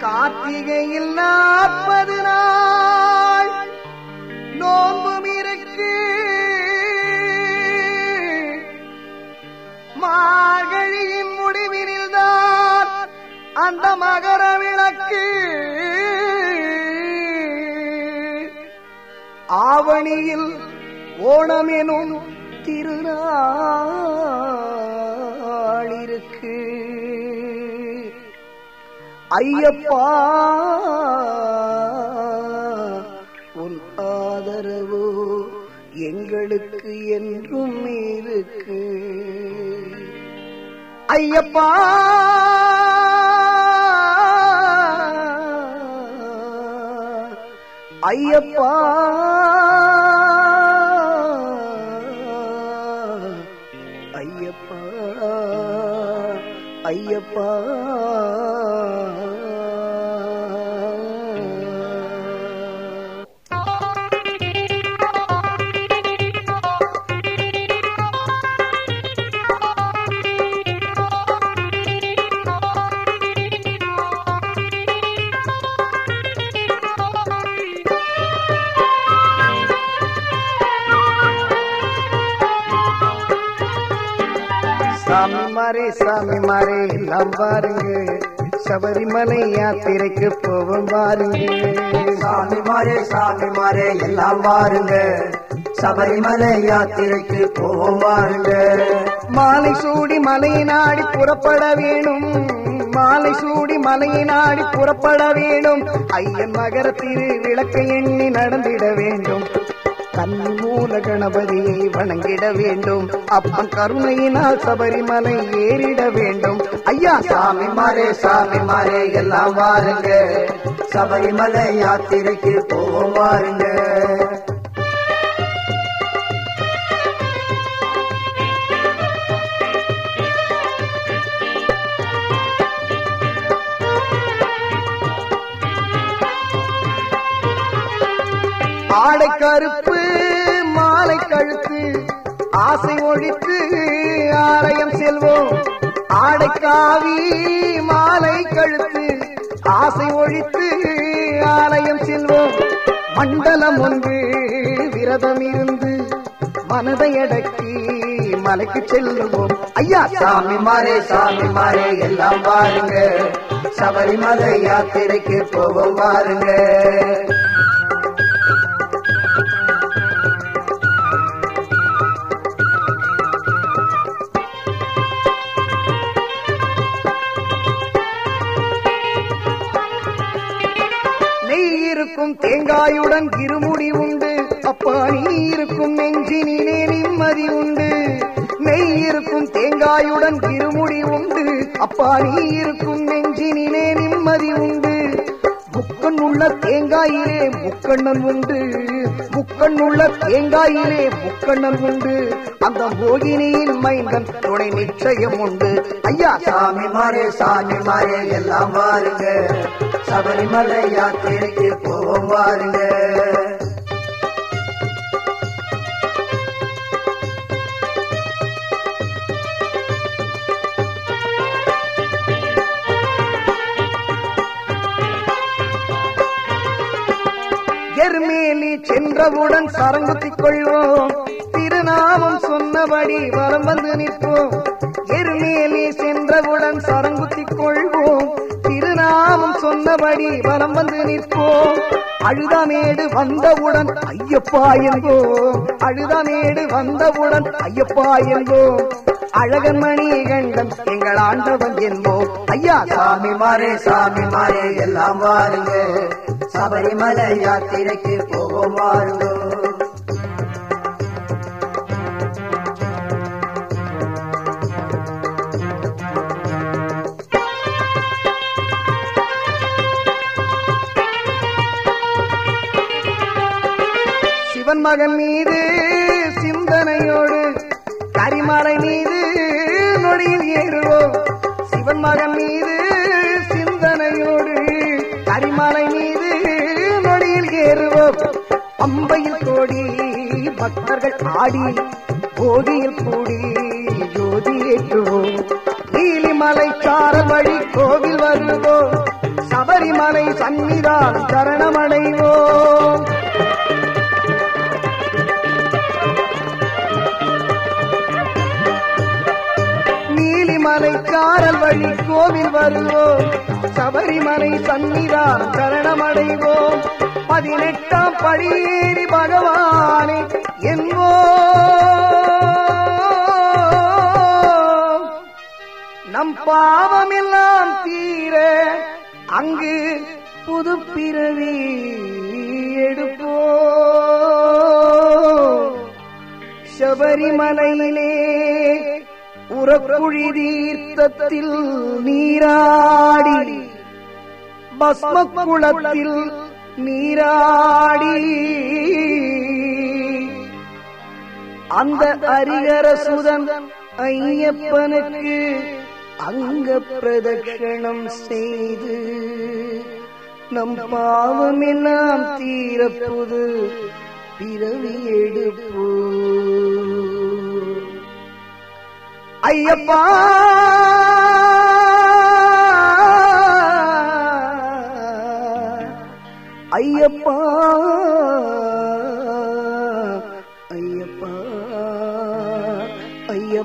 கார்த்திகையில் நாற்பது நாள் நோன்பும் இருக்கு மார்கழியின் முடிவினில்தான் அந்த மகர விளக்கு. ஆவணியில் ஓணமெனும் திருநாள் இருக்கு. ஐயப்பா உன் ஆதரவு எங்களுக்கு என்றும் இருக்கு. ஐயப்பா ஐயப்பா ஐயப்பா ஐயப்பா. சாமி மாறே சாமி மாறே எல்லாம் பாருங்க. சபரிமலை யாத்திரைக்கு போவோம் பாருங்க. சாமி மாறே சாமி மாறே எல்லாம் பாருங்க. சபரிமலை யாத்திரைக்கு போவோம் பாருங்க. மாலை சூடி மலையை நாடி புறப்பட வேணும். மாலை சூடி மலையை நாடி புறப்பட வேணும். ஐயன் மகர திரு விளக்க எண்ணி நடந்திட வேண்டும். கன்னி கணபதியை வணங்கிட வேண்டும். அப்பன் கருணையினால் சபரிமலை ஏறிட வேண்டும். ஐயா சாமி மாறே சாமி மாறே எல்லாம் வாருங்க. சபரிமலை யாத்திரைக்கு போவோம் வாருங்க. ஆடை கருப்பு ஒழித்து ஆலயம் செல்வோம். ஆடை காவி மாலை கழுத்து ஆசை ஒழித்து ஆலயம் செல்வோம். மண்டலம் ஒன்று விரதம் இருந்து மனதை அடக்கி மலைக்கு செல்லுவோம். ஐயா! சாமி மாறே சாமி மாறே எல்லாம் பாருங்க சபரிமலை யாத்திரைக்கு போவோம் பாருங்க இருக்கும் தேங்காயுடன் இருமுடி உண்டு. அப்பா நீ இருக்கும் நெஞ்சினிலே நிம்மதி உண்டு. நெய் இருக்கும் தேங்காயுடன் இருமுடி உண்டு. அப்பா நீ இருக்கும் நெஞ்சினிலே நிம்மதி உண்டு. முக்கண் உள்ள தேங்காயிலே முக்கண்ணன் உண்டு. முக்கண் உள்ள தேங்காயிலே முக்கண்ணன் உண்டு. அந்த மோகினியின் மைந்தன் துணை நிச்சயம் உண்டு. ஐயா சாமி மாறே சாமி மாறே எல்லாம் பாருங்க சபரிமலை யாத்திரைக்கு போவோம் பாருங்க சென்றவுடன் சரங்குத்திக் கொள்வோம். திருநாமம் சொன்னபடி வரம் வந்து நிற்போம். எருமேலே சென்றவுடன் சரங்குத்திக் கொள்வோம். திருநாமம் சொன்னபடி வரம் வந்து நிற்போம். அழுதமேடு வந்தவுடன் ஐயப்பா என்போம். அழுதமேடு வந்தவுடன் ஐயப்பா என்போம். அழகன் மணி கண்டன் எங்கள் ஆண்டவன் என்போம். ஐயா சாமி மாறே சாமி மாறே எல்லாம் வாருங்க சபரிமலை யாத்திரைக்கு போவோம் பாருங்க சிவன் மகன் மீது சிந்தனையோடு கரிமலை மீது நொடியில் ஏறுவோம். சிவன் மகன் மீது பம்பையில் கோடி பக்தர்கள் ஆடி கோடியில் கூடி ஜோதியேற்றுவோம் நீலிமலை சார வழி கோவில் வருவோம். சபரிமலை சன்னிதான் சரணமடைவோம். நீலிமலை சாரல் வழி கோவில் வருவோம். சபரிமலை சன்னிதான் சரணமடைவோம். பதினெட்டாம் படியேறி பகவானே என்போ நம் பாவமெல்லாம் தீர அங்கு புது பிறவி எடுப்போம் சபரிமலையிலே உறக்குழி தீர்த்தத்தில் நீராடி பஸ்ம குளத்தில் நீராடி. அந்த அரிகர சுதன் ஐயப்பனுக்கு அங்க பிரதட்சணம் செய்து. நம் பாவம் எல்லாம் தீரப்புது. பிறவி எடுப்போ ஐயப்பா ஐயப்பா!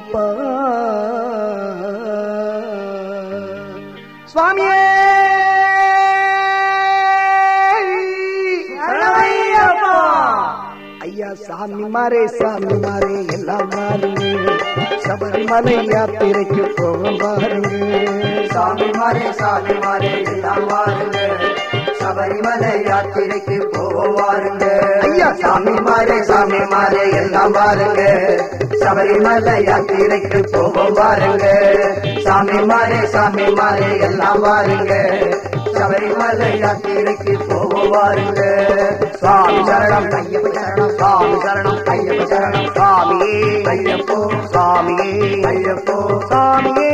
ஐயப்பா சுவாமியே. ஐயா சாமி மாறே சாமி மாறே எல்லாம் மாறுங்க சபரிமலை யாத்திரைக்கு போகும் பாருங்க. சாமி மாறே சாமி மாறே எல்லாம் வாருங்க சபரிமலை யாத்திரைக்கு போவோம் வாருங்க ஐயா. சாமி மாறே சாமி மாறே எல்லாம் வாருங்க. சபரிமலை யாத்திரைக்கு போவோம் வாருங்க சாமி மாறே சாமி மாறே எல்லாம் வாருங்க. சபரிமலை யாத்திரைக்கு போவோம் வாருங்க சுவாமி சரணம் ஐயப்ப சரணம் சுவாமி சரணம் ஐயப்ப சரணம் சாமியே ஐயப்போ சாமியே ஐயப்போ சாமியே